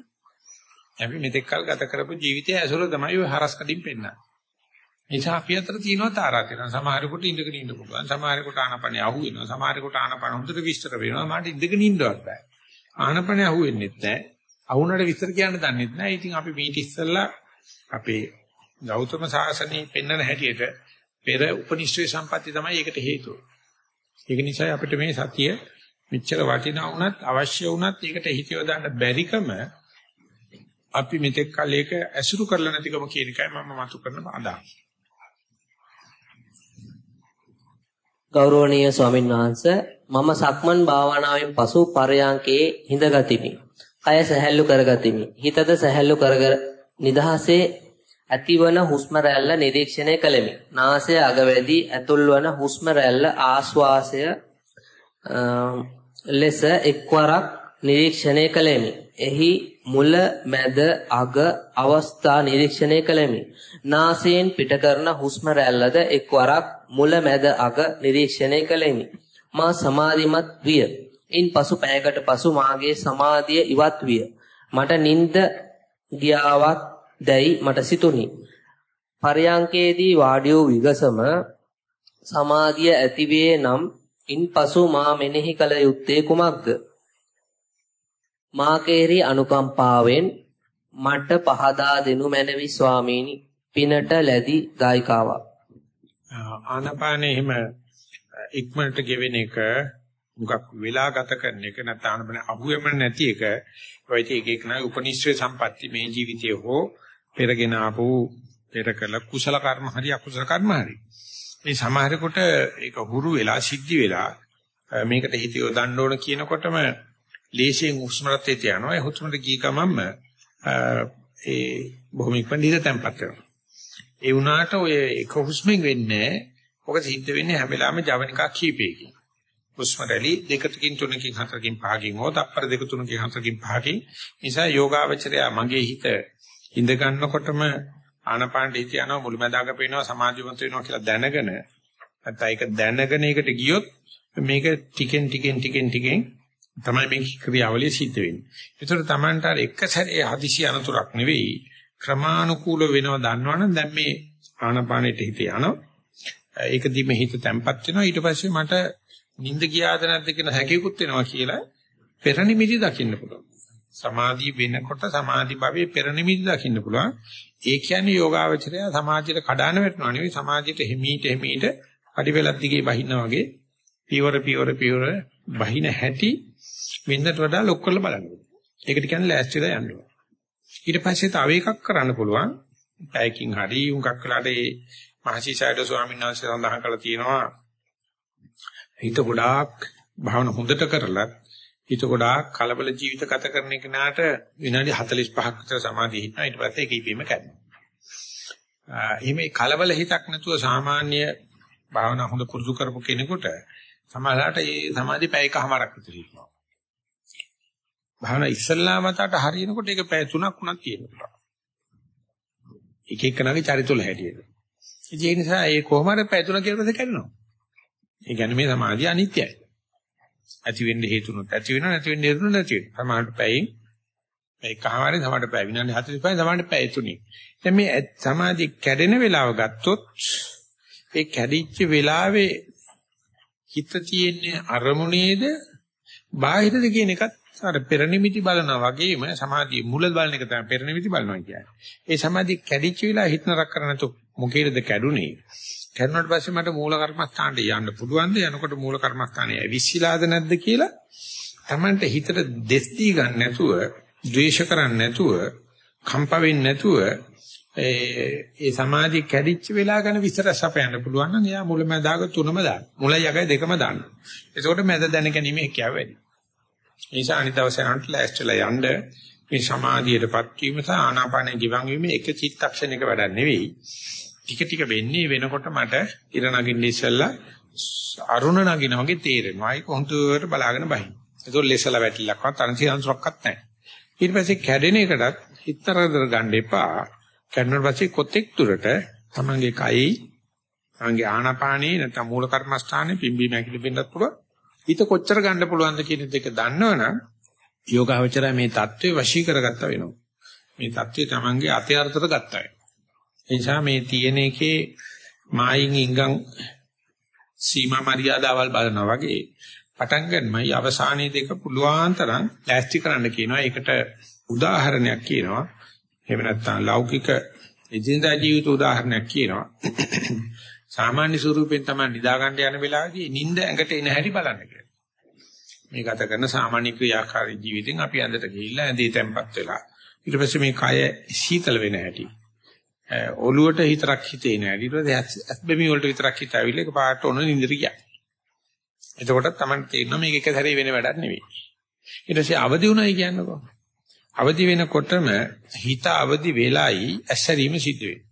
අපි මෙතෙක් කල් ගත කරපු ජීවිතය ඇසුර තමයි ඔය හරස් කඩින් පෙන්නන්නේ නිසා අපි අතර තියෙනවා තාරාතිරම් සමහරෙකුට ඉඳගෙන ඉන්න පුළුවන්. සමහරෙකුට ආනපනේ අහු වෙනවා. සමහරෙකුට ආනපන හොඳට විස්තර වෙනවා. මට ඉඳගෙන ඉන්නවත් බෑ. ආනපනේ අහු වෙන්නෙත් නැහැ අහුනට විස්තර කියන්න දන්නෙත් නැහැ ඉතින් අපි මීට ඉස්සෙල්ලා අපේ ගෞතම සාසනයේ පෙන්වන හැටියට පෙර උපනිෂ්ඨේ සම්පatti තමයි ඒකට හේතුව. ඒක නිසා අපිට මේ සතිය මෙච්චර වටිනා වුණත් අවශ්‍ය වුණත් ඒකට හිතියව දාන්න බැරිකම අපි මෙතෙක් කල ඒක ඇසුරු කරලා නැතිකම කියන එකයි මම මතු කරන අදහස. ගෞරවනීය ස්වාමීන් වහන්ස මම සක්මන් භාවනාවෙන් පසු පරයන්කේ හිඳගතිමි. කය සැහැල්ලු කරගතිමි. හිතද සැහැල්ලු කරග නිදහසේ ඇතිවන හුස්ම රැල්ල නිරීක්ෂණය කළෙමි. නාසය අගවැදි ඇතුල්වන හුස්ම රැල්ල ආශ්වාසය ලෙස එක්වරක් නිරීක්ෂණය කළෙමි. එහි මුල මැද අග අවස්ථා නිරීක්ෂණය කළෙමි. නාසයෙන් පිට කරන හුස්ම රැල්ලද එක්වරක් මුල මැද අග නිරීක්ෂණය කළෙමි. මා සමාධිමත් විය. ඉන්පසු පැයකට පසු මාගේ සමාධිය ඉවත් විය. මට නිින්ද ගියාවක් දැයි මට සිතුනි. පරයන්කේදී වාඩි වූ විගසම සමාධිය ඇතිවේ නම් ඉන්පසු මා මෙනෙහි කළ යුත්තේ කුමක්ද? මා කෙරෙහි අනුකම්පාවෙන් මට පහදා දෙනු මැනවි ස්වාමීනි පිනට ලැබි ගායිකාවක් ආනපානේ හිම ඉක්මනට ගෙවෙන එක මුගක් වෙලා ගත කරන එක නැත්නම් ආනපන අහුවෙම නැති එක ඔය එක එක නයි උපනිශ්‍රේ සම්පatti මේ ජීවිතයේ හෝ පෙරගෙන ආපු පෙර කළ කුසල කර්ම හරි අකුසල කර්ම හරි මේ සමහරෙකුට ඒක හුරු වෙලා සිද්ධි වෙලා මේකට හිත යොදන්න ඕන කියනකොටම ලේසියෙන් හුස්ම රටේට යනවා. ඒ හුස්මට ගිය ගමන්ම ඒ බොහොම ඉක්මනට හිත තැම්පත් වෙනවා. ඒ වුණාට ඔය එක හුස්මෙන් වෙන්නේ ඔක සිද්ධ වෙන්නේ හැම වෙලාවෙම ජවනිකා කීපයකින්. හුස්ම රැලි දෙක තුකින් තුනකින් හතරකින් පහකින් හෝ තප්පර දෙක තුනකින් හතරකින් පහකින් නිසා යෝගාවචරය මගේ හිත ඉඳ ගන්නකොටම ආනපානට හිත යනවා මුළුමැදාක පේනවා සමාධිමත් වෙනවා කියලා දැනගෙන නැත්නම් ඒක දැනගෙන ඒකට ගියොත් මේක ටිකෙන් ටිකෙන් ටිකෙන් ටිකෙන් තමයි මේ ක්‍රියාවලිය සිද්ධ වෙන්නේ. ඒතර Tamanට අර එක සැරේ හදිසි අනතුරක් නෙවෙයි ක්‍රමානුකූල වෙනව දන්නවනම් දැන් මේ ආනපානෙට හිත යනවා. ඒක දිම හිත තැම්පත් වෙනවා ඊට පස්සේ මට නිින්ද ගියාද නැද්ද කියන හැකියකුත් වෙනවා කියලා පෙර නිමිති දකින්න පුළුවන්. සමාධිය වෙනකොට සමාධි භාවයේ පෙර නිමිති දකින්න පුළුවන්. ඒ කියන්නේ යෝගාවචරය සමාධියට කඩාන වැටෙනවා නෙවෙයි සමාධියට හිමීට හිමීට අඩිවෙලක් දිගේ බහිනා වගේ පියවර පියවර පියවර බහින හැටි වෙනදට වඩා ලොක් කරලා බලන්න. ඒකට කියන්නේ ලෑස්තිලා යන්න ඕන. ඊට පස්සේ තව එකක් කරන්න පුළුවන්. පැයකින් හරි උන්කක් වෙලාට ඒ මහසිසාරද ස්වාමීන් වහන්සේ සඳහන් කළා තියෙනවා හිත ගොඩාක් භාවන හොඳට කරලා හිත ගොඩාක් කලබල ජීවිත ගත කරන කෙනාට විනාඩි 45ක් විතර සමාධිය හිටනවා ඊට පස්සේ ඒක ඉපීම කැඩෙනවා. එහෙම කලබල හිතක් නැතුව සාමාන්‍ය භාවනා හොඳ පුරුදු කරපු කෙනෙකුට සමහරවිට මේ සමාධි පැයකමාරක් විතර ඉන්නවා. භාවනා ඉස්සල්ලා මතට හරියනකොට ඒක පැය 3ක් වුණත් තියෙනවා. එක එකනාගේ චරිතවල හැටියට. ඒ නිසා ඒ කොහොමද පැය 3 කියලා පස්සේ කැඩෙනවා. ඒ කියන්නේ මේ සමාධිය අනිත්‍යයි. ඇති වෙන්න හේතුනොත් ඇති වෙනවා නැති වෙන්න හේතුනොත් නැති වෙනවා. සමහරට පැයෙන් මේකමාරේ සමහරට පැය විනාඩි 45 සමහරට පැය 3. දැන් මේ සමාධිය කැඩෙන වෙලාව ගත්තොත් ඒ කැඩිච්ච වෙලාවේ හිත තියෙන්නේ අරමුණේද බාහිරද කියන එකත් අර පෙරනිමිති බලනවා වගේම සමාධියේ මුල බලන එක තමයි පෙරනිමිති බලනවා කියන්නේ. ඒ සමාධිය කැඩිච්ච වෙලාව හිත නරක කරන තු මොකේද කැඩුනේ? කැඩුණාට පස්සේ මට මූල කර්මස්ථානට යන්න පුළුවන්ද? යනකොට මූල කර්මස්ථානේ ඇවිස්සීලාද නැද්ද කියලා Tamanට හිතට දෙස් දී ගන්න නැතුව, ද්වේෂ කරන්නේ නැතුව, කම්ප වෙන්නේ නැතුව ඒ සමාධිය කැඩිච්ච වෙලාව ගැන විස්තර සපයන්න පුළුවන් නම් එයා මුලමදාග තුනම දාන්න. මුලයි යකයි දෙකම දාන්න. එතකොට මැද දැන ගැනීම හැකියාව වැඩි. ඒ නිසා අනිත් දවසේ යනට ලෑස්තිලා යන්න මේ සමාධියටපත් වීම සහ ආනාපානය ගිවන් වීම එක චිත්තක්ෂණයක වැඩක් නෙවෙයි. ටික ටික වෙන්නේ වෙනකොට මට ඉර නගින්න ඉස්සෙල්ලා අරුණ නගින වගේ තේරෙනවා. ඒක හොඳට බලාගෙන බහින්. ඒක ලෙසලා වැටිලක්වත් අනසියන්සක්වත් නැහැ. ඊට පස්සේ කැඩෙන එකටත් හිතරදර ගන්න එපා. කැඩුණාට පස්සේ කොතෙක් දුරට තමන්ගේ කයි තමන්ගේ ආනාපානේ නැත්නම් මූල කර්මස්ථානේ පිම්බීම ඇකිලි වෙන්නත් පුළුවන්. හිත කොච්චර ගන්න පුළුවන්ද කියන දෙක දන්නවනම් යෝගාවචරය මේ தત્ත්වේ වශී කරගත්ත වෙනවා. මේ தત્ත්වේ Tamange අතයර්ථත ගත්තා වෙනවා. එනිසා මේ තියෙන එකේ මායින් ඉංගම් සීමා මරියාදාවල් බලනවා වගේ පටන් ගන්නමයි අවසානයේ දෙක පුළුවන් තරම් ලෑස්ති කරන්න කියනවා. ඒකට උදාහරණයක් කියනවා. එහෙම නැත්නම් ලෞකික එදිනදා ජීවිත උදාහරණයක් කියනවා. සාමාන්‍ය ස්වරූපෙන් තමයි නිදා ගන්න යන වෙලාවේදී නිින්ද ඇඟට එන හැටි බලන්න කියලා. මේ ගත කරන සාමාන්‍ය ක්‍රියාකාරී ජීවිතෙන් අපි ඇඳට ගිහිල්ලා ඇඳේ තැම්පත් වෙලා ඊට පස්සේ මේ කය සීතල වෙන හැටි. ඔළුවට හිතරක් හිතේ නෑ ඊට පස්සේ ඇස් බැමි වලට විතරක් හිත ඇවිල්ලා ඒක පාට ඔන නින්දට ගියා. එතකොට තමයි තේරෙනවා මේක එක සැරේ වෙන වැඩක් නෙවෙයි. ඊට පස්සේ අවදි වුණයි කියන්නකෝ. අවදි වෙනකොටම හිත අවදි වෙලයි ඇස්සරීම සිද්ධ වෙනවා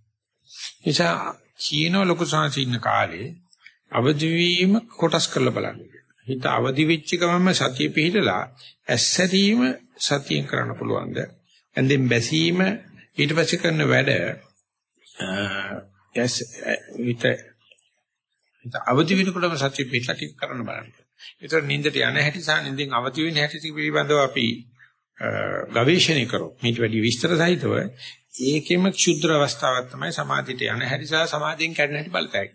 නිසා චීන ලොකු සංසින්න කාලේ අවදි වීම කොටස් කරලා බලන්න. හිත අවදි වෙච්ච ගමන්ම සතිය පිහිටලා ඇස්සරීම සතියෙන් කරන්න පුළුවන්ද? ඇඳෙන් බැසීම ඊට පස්සේ කරන වැඩ යස් ඊට ඊට අවදි වෙනකොටම සත්‍ය පිටලා ටික කරන්න බලන්න. ඒතර නින්දට යන හැටි සහ නින්දෙන් අවදි වෙන හැටි පිළිබඳව අපි ගවේෂණය කරොත් මේට වැඩි විස්තර සහිතව ඒකෙම ක්ෂුද්‍ර අවස්ථාවක් තමයි සමාධියට යන හැටි සහ සමාධියෙන් කැඩෙන හැටි බලතැයි.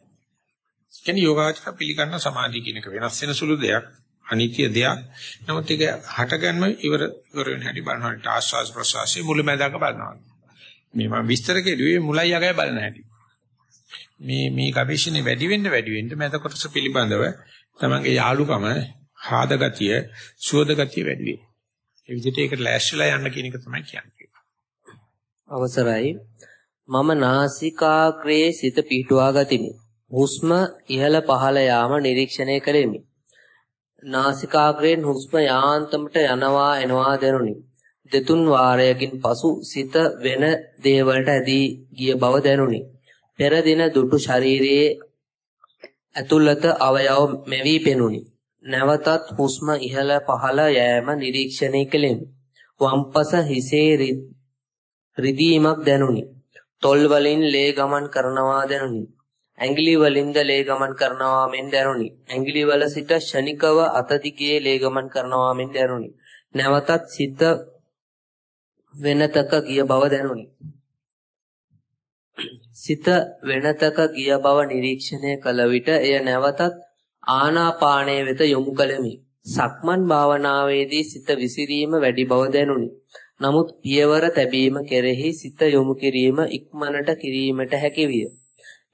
කියන්නේ යෝගාචර පිළිගන්න සමාධිය කියන එක වෙනස් වෙන සුළු දෙයක්, අනිත්‍ය දෙයක්. නමුත් ඒක හටගන්න ඉවර ඉවර වෙන හැටි බලනවා. ආස්වාස් ප්‍රසවාසයේ මුලැමැදාක බලනවා. මේ මම විස්තර කෙරුවේ මුලයි යගය බලන හැටි. මේ මේ ගවේෂණේ වැඩි වෙන්න වැඩි වෙන්න මැද කොටස පිළිබඳව තමන්ගේ යාලුකම, හාද ගතිය, සුවද ගතිය වැඩි වෙයි. ඒ විදිහට ඒකට ලෑස්තිලා යන්න කියන එක තමයි කියන්නේ. අවසරයි මම නාසිකාග්‍රේ සිත පිහිටුවා ගතිමි. හුස්ම ඉහළ පහළ යාම නිරීක්ෂණය කළෙමි. නාසිකාග්‍රයෙන් හුස්ම යාන්තමට යනවා එනවා දැනුනි. දෙතුන් වාරයකින් පසු සිත වෙන දේවල්ට ඇදී ගිය බව දැනුනි. පෙර දින දුටු ශරීරයේ ඇතුළත අවයව මෙවි පෙනුනි. නැවතත් හුස්ම ඉහළ පහළ යෑම නිරීක්ෂණය කළෙමි. වම්පස හිසේ රිදීමක් දැනුනි. තොල් වලින් ලේ ගමන් කරනවා දැනුනි. ඇඟිලි වලින්ද ලේ ගමන් කරනවා මෙන් දැනුනි. ඇඟිලි වල සිට ෂණිකව අත දිගේ ලේ ගමන් කරනවා මෙන් දැනුනි. නැවතත් සිත වෙනතක ගිය බව දැනුනි. සිත වෙනතක ගිය බව නිරීක්ෂණය කළ විට එය නැවතත් ආනාපානය වෙත යොමු කළෙමි. සක්මන් භාවනාවේදී සිත විසිරීම වැඩි බව දැනුනි. නමුත් පියවර තැබීම කෙරෙහි සිත යොමු කිරීම ඉක්මනට කිරීමට හැකි විය.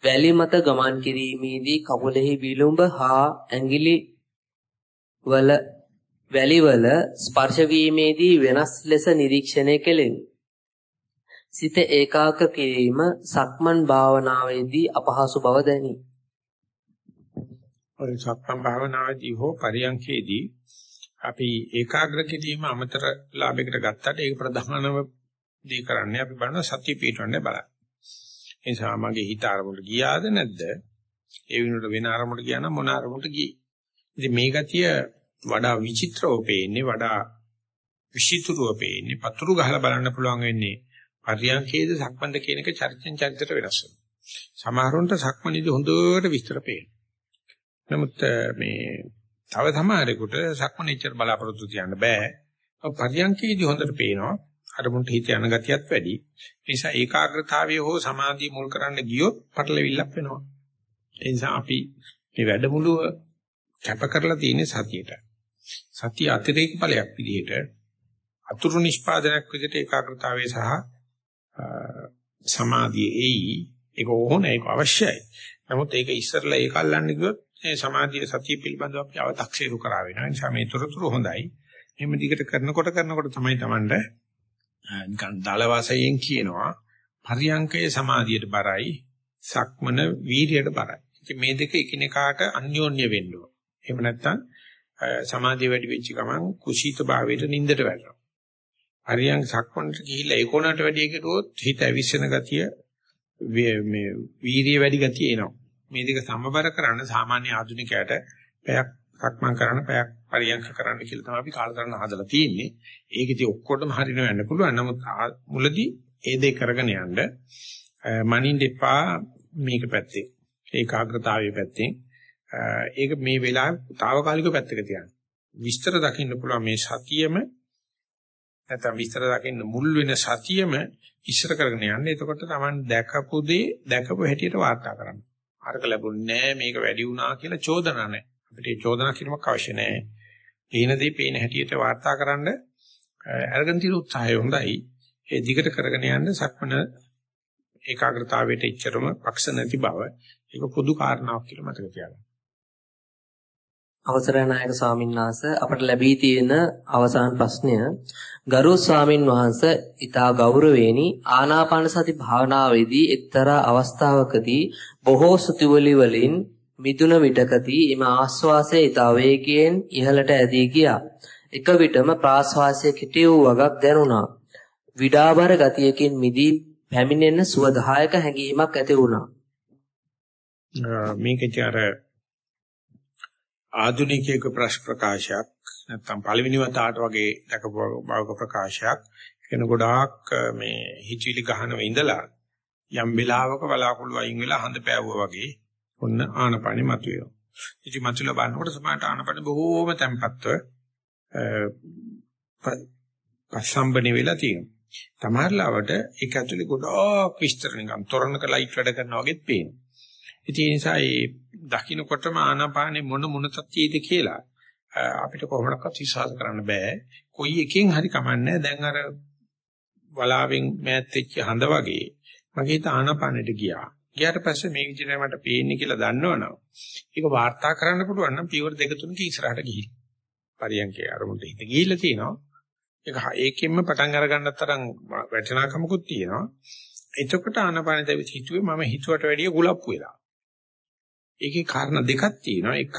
වැලි මත ගමන් කිරීමේදී කකුලෙහි විලුඹ හා ඇඟිලි වල වැලිවල ස්පර්ශ වීමේදී වෙනස් ලෙස නිරීක්ෂණය කෙලෙමි. සිත ඒකාග්‍ර කිරීම සක්මන් භාවනාවේදී අපහසු බව දැනේ. ඔය සක්මන් භාවනාවේදී හෝ පරියන්කේදී අපි ඒකාග්‍ර කිරීම අමතර ලාභයකට ගත්තට ඒක ප්‍රධානම දේ කරන්නේ අපි බලන සතිය පිටවන්නේ බලන්න. ඒ නිසා මගේ හිත අරමුණට ගියාද නැද්ද? ඒ විනෝඩ වෙන අරමුණට ගියා නම් මොන අරමුණට ගියේ? ඉතින් මේ ගතිය වඩා විචිත්‍රව පේන්නේ වඩා විචිත්‍රව පේන්නේ පතුරු ගහලා බලන්න පුළුවන් වෙන්නේ පරියන්කේද සක්මන්ද කියන එක චරිතෙන් චරිතයට වෙනස් වෙනවා. සමහරුන්ට සක්මනේදී හොඳට විස්තර පේනවා. නමුත් මේ තව සමහරෙකුට සක්මනේච්චර බලාපොරොත්තු තියන්න බෑ. පරියන්කේදී හොඳට පේනවා. අරමුණට හිත යන ගතියත් වැඩි. ඒ නිසා ඒකාග්‍රතාවය හෝ සමාධිය මුල් කරන්න ගියොත් පටලවිල්ලක් වෙනවා. ඒ නිසා අපි මේ වැඩමුළුව කැප කරලා තියෙන්නේ සතියට. සතිය අතිරේක ඵලයක් විදිහට අතුරු නිෂ්පාදනයක් විදිහට ඒකාග්‍රතාවය සහ සමාධිය එයි. ඒක ඕනේ ඒක අවශ්‍යයි. නමුත් ඒක ඉස්සරලා ඒක අල්ලන්න ගියොත් මේ සමාධිය සතිය පිළිබඳව අපි අව탁සීරු කරා වෙනවා. ඒ නිසා මේ තොරතුරු හොඳයි. එහෙම දිගට කරනකොට කරනකොට තමයි Tamanda නිකන් දල වශයෙන් කියනවා පරියංකයේ සමාධියට බරයි සක්මන වීර්යයට බරයි. ඉතින් මේ දෙක එකිනෙකාට අන්‍යෝන්‍ය වෙන්න ඕන. එහෙම නැත්නම් සමාධිය වැඩි වෙච්ච ගමන් කුසීත භාවයට නින්දට වැටෙනවා. පරියංක සක්මනට ගිහිල්ලා ඒකෝනට වැඩි කෙරුවොත් හිත ඇවිස්සෙන ගතිය මේ වීර්ය වැඩි ගතිය එනවා. මේ දෙක සමබර කරන්න සාමාන්‍ය ආධුනිකයට පැයක් සක්මන් කරන්න පැයක් පරියන්ක කරන්න කියලා තමයි අපි කාලතරණ හදලා තියෙන්නේ. ඒක ඉතින් ඔක්කොටම හරිනව යන්න පුළුවන්. නමුත් මුලදී ඒ දේ කරගෙන යන්න මනින්න එපා මේක පැත්තේ. ඒකාග්‍රතාවයේ පැත්තෙන්. ඒක මේ වෙලාවේ తాවකාලික පැත්තක තියන්න. විස්තර දකින්න පුළුවන් මේ සතියෙම නැත්නම් විස්තර දකින්න මුල් වෙන සතියෙම ඉස්සර කරගෙන යන්න. එතකොට Taman දැකපු දේ දැකපු හැටියට වාර්තා කරන්න. අරක ලැබුණේ නැහැ මේක වැඩි වුණා කියලා චෝදනා නැහැ. අපිට ඒ චෝදනා කිරීමක් අවශ්‍ය නැහැ. පේන දේ පේන හැටියට වාර්තා කරන්න අරගෙන තියෙන උත්සාහය හොඳයි. ඒ දිගට කරගෙන යන්න සක්මන ඒකාග්‍රතාවයට ඉච්චරම පක්ෂ නැති බව ඒක පොදු කාරණාවක් කියලා මතක තියාගන්න. අවසරයි නායක ස්වාමීන් වහන්සේ අපට ලැබී තියෙන අවසාන ප්‍රශ්නය ගරු ස්වාමින් වහන්සේ ඊතා ගෞරවේනි ආනාපාන සති භාවනාවේදී එක්තරා අවස්ථාවකදී බොහෝ සුතිවලි වලින් මිදුන විටකදී එම ආස්වාසය ඊතා වේගයෙන් ඉහළට ඇදී ගියා. එක විටම ප්‍රාශ්වාසය කෙටි වූ වගක් දැනුණා. විඩාබර ගතියකින් මිදී පැමිණෙන සුවදායක හැඟීමක් ඇති වුණා. මේකේ අර ආධුනිකයෙකු ප්‍රශ්න ප්‍රකාශයක් නැත්නම් පළවෙනි වතාවට වගේ දක්වපු භාවක ප්‍රකාශයක් එන ගොඩාක් මේ හිචිලි ගහනව ඉඳලා යම් වෙලාවක බලාකුළු අයින් වෙලා හඳ පෑවුවා වගේ ඔන්න ආනපනෙ මතුවෙනවා. ඉතින් මතුවලා බලනකොට සමානට ආනපනෙ බොහෝම තැම්පත්ව පස්සම්බනේ වෙලා තියෙනවා. තමහරලාවට ඒක ඇතුලේ ගොඩාක් විස්තර නිකන් තොරණක ලයිට් වැඩ කරනවා වගේත් පේනවා. ඉතින් ඒ නිසා මේ දකින්නකොටම ආනාපානේ මොන මොන තත්ත්වයේද කියලා අපිට කොහොමඩක්වත් විශ්වාස කරන්න බෑ. කොයි එකෙන් හරි කමන්නේ දැන් අර වලාවෙන් මෑත් වෙච්ච හඳ වගේ මගේ හිත ආනාපානෙට ගියා. ගියාට පස්සේ මේ විදිහට මට පේන්නේ කියලා දන්නවනම් ඒක වාර්තා කරන්න පුළුවන් නම් පියවර දෙක තුනක ඉස්සරහට ගිහින්. පරියන්කේ අරමුණට හිත ගිහිල්ලා තියෙනවා. ඒක ඒකෙන්ම පටන් අරගන්නත් තරම් වැටෙනාකමකුත් තියෙනවා. එතකොට ආනාපාන දෙවිත් හිතුවේ මම හිතුවට වැඩිය කුලප්පු වෙලා. ඒකේ කාරණා දෙකක් තියෙනවා. එකක්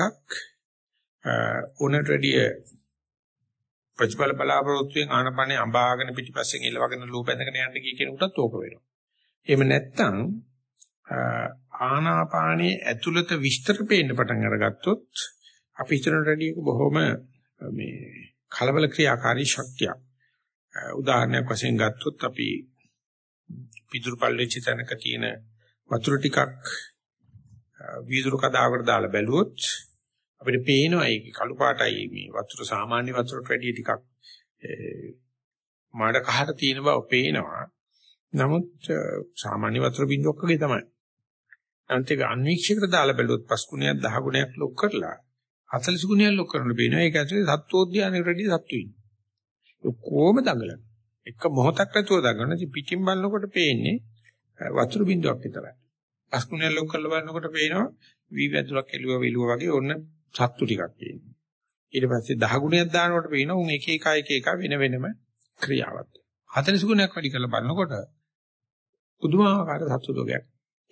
උනට වැඩිය ප්‍රතිඵල බලාපොරොත්තුෙන් ආනපනේ අඹාගෙන පිටිපස්සෙන් ඉලවගෙන ලූපැඳගෙන යන්න ගිය කෙනෙකුටත් ඕක වෙනවා. එහෙම නැත්නම් ආනාපානයේ ඇතුළත විස්තර පේන්න පටන් අරගත්තොත් අපි හිතනට වැඩිය බොහොම මේ කලබල ක්‍රියාකාරී ශක්තියක්. උදාහරණයක් වශයෙන් ගත්තොත් අපි පිටුරු පල්ලෙච්ච තැනක තියෙන වතුර ටිකක් වීදුරු කදාවකට දාලා බැලුවොත් අපිට පේනවා ඒකේ කළු පාටයි මේ වතුර සාමාන්‍ය වතුරට වැඩිය ටිකක් මාඩ කහට තියෙන බව පේනවා. නමුත් සාමාන්‍ය වතුර බින්දුවක් වගේ තමයි. අන්තික අන්වීක්ෂයකට දාලා බැලුවොත් පස් ගුණයක් 10 ගුණයක් ලොක් කරලා 40 ගුණයක් ලොක් කරන්න පේනවා. ඒක ඇතුලේ සත්වෝද්‍යානයේ වැඩි සත්තු ඉන්නේ. කොහොම දඟලන. එක මොහොතක් නැතුව දඟලන. ඉතින් පිටින් බලනකොට පේන්නේ වතුර බින්දුවක් විතරයි. පස් ගුණයක් ලොක් කරලා බලනකොට පේනවා වී වැදුරක් එළුව වෙලුව වගේ ඔන්න සත්තු ටිකක් තියෙනවා. ඊට පස්සේ 10 ගුණයක් දානකොට පේනවා උන් එක එක එක එක වෙන වෙනම ක්‍රියාවක්. 40 ගුණයක් වැඩි කරලා බලනකොට පුදුමාකාර සත්තු දෝගයක්.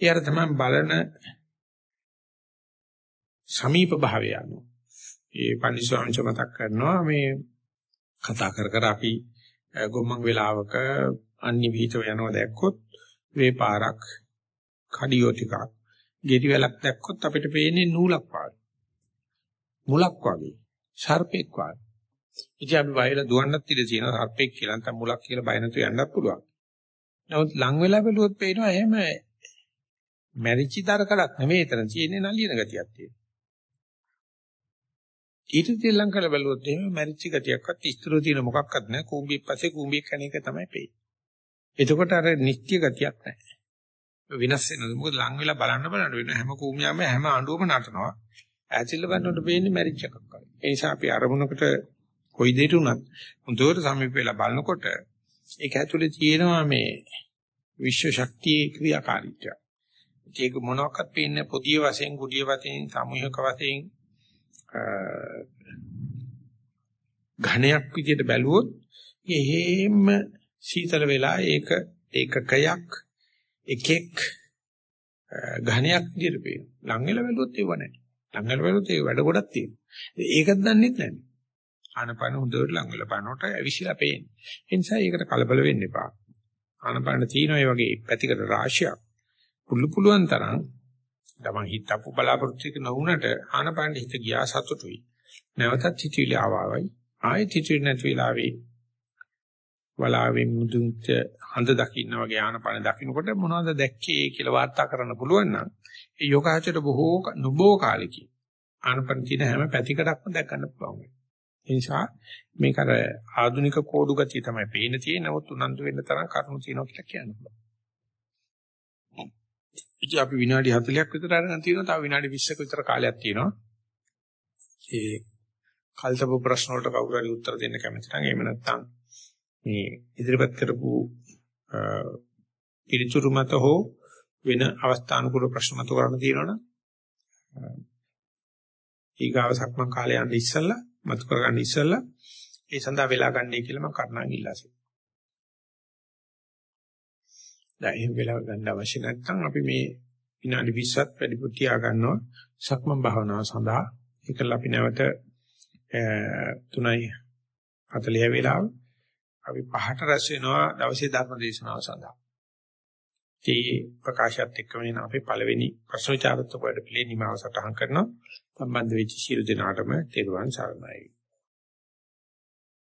ඒ අර තමයි බලන සමීප භාවය අනුව. ඒ පන්සිවාංශ මතක් කරනවා මේ කතා කර කර අපි ගොම්මන් වෙලාවක අන්‍ය විහිිතව යනවා දැක්කොත් වේපාරක් කඩියෝ ටිකක් ගෙඩි වැලක් දැක්කොත් අපිට පේන්නේ නූලක් වගේ. මුලක් වගේ. සර්පෙක් වගේ. ඉතින් අපි වයලා දුවන්නත් ඉඩ තියෙනවා සර්පෙක් කියලා නැත්නම් මුලක් කියලා බය නැතුව යන්නත් පුළුවන්. නමුත් ලං වෙලා බැලුවොත් පේනවා එහෙම මැරිච්ච දරකඩක් නෙමෙයි එතන තියෙන්නේ නලියන ගතියක් තියෙනවා. ඊට තියලං කළ බැලුවොත් එහෙම මැරිච්ච ගතියක්වත් ඉස්තරෝ තියෙන මොකක්වත් නැහැ. කූඹියක් පස්සේ කූඹියක් කන එක තමයි පේන්නේ. එතකොට අර නිත්‍ය ගතියක් නැහැ. වෙනස් වෙනවා. මොකද ලං වෙලා බලන්න බලන්න වෙන හැම කූඹියක්ම හැම ආඬුවම නටනවා. ඈතිල්ල බලනකොට පේන්නේ මැරිච් එකක් වගේ. ඒ නිසා අපි අරමුණකට කොයි දෙයක උනත් හොඳට සමීප වෙලා බලනකොට ඒක ඇතුලේ තියෙනවා මේ විශ්ව ශක්තියේ ක්‍රියාකාරීත්වය. ඒක මොනවාක්වත් පේන්නේ පොදිය වශයෙන්, කුඩිය වශයෙන්, සමූහික වශයෙන් ඝණයක් විදිහට බැලුවොත් එහෙම සීතල වෙලා ඒක ඒකකයක් එකෙක් ඝණයක් විදිහට පේනවා. ලං වෙලා බැලුවොත් ඒව නැහැ. ලං වෙලා බැලුවොත් ඒ වැඩ ගොඩක් තියෙනවා. ඒකත් දන්නෙත් නැහැ. ආනපන හොඳට ලං වෙලා බලනකොට ඇවිසිලා පේන්නේ. ඒ නිසා ඒකට කලබල වෙන්න එපා. ආනපන තියෙනවා මේ වගේ පැතිකඩ රාශියක්. පුළු පුළුවන් තරම් තමන් හිතපු බලාපොරොත්තු නොවුනට ආනපන හිත ගියා සතුටුයි. නැවතත් හිතවිලි ආවවයි. ආයෙත් හිතවිලි නැති වෙලාවේ වලාවෙන් මුදුන්ට හඳ දකින්න වගේ ආනපන දකින්නකොට මොනවද දැක්කේ කියලා වාර්තා කරන්න පුළුවන් නම් ඒ යෝගාචරයට බොහෝ නුබෝ කාලෙකින් ආනපන තියෙන හැම පැතිකඩක්ම දැක් ගන්න පුළුවන්. ඒ නිසා මේක අර ආධුනික කෝඩු ගතිය තමයි පේන තියෙන්නේ. නමුත් උනන්දු වෙන්න තරම් කරුණු තියෙනවා කියලා කියන්න පුළුවන්. ඉතින් අපි විනාඩි 40ක් විතර අරගෙන තියෙනවා. තව විනාඩි 20ක විතර කාලයක් තියෙනවා. ඒ කල්තබ ප්‍රශ්න වලට කවුරු හරි උත්තර දෙන්න කැමති නම් එහෙම නැත්නම් මේ ඉදිරිපත් කරපු පිළිතුරු මත හෝ වෙන අවස්ථානුකූල ප්‍රශ්න මත කරන්න තියෙනවනම් ඊගාව සක්මන් කාලය යන්න ඉස්සෙල්ලා මතු කරගන්න ඉස්සෙල්ලා ඒ සඳහා වෙලා ගන්නයි කියලා මම කරුණාවෙන් ඉල්ලා සිටිනවා. දැන් එහෙම වෙලා ගන්න අවශ්‍ය නැත්නම් අපි මේ විනාඩි 20ක් වැඩිපුර තියා ගන්නවා සක්මන් භාවනාව සඳහා. ඒකල අපි නැවත 3යි 40 වෙලාව අපි පහට රැස් වෙනවා දවසේ ධර්ම දේශනාව සඳහා. ඒ ප්‍රකාශයත් එක්කම එන අපේ පළවෙනි ප්‍රශ්න විචාරත්වක වැඩ පිළිවෙල නිමාව සටහන් කරනවා. සම්බන්ධ වෙච්ච සියලු දෙනාටම තෙරුවන් සරණයි.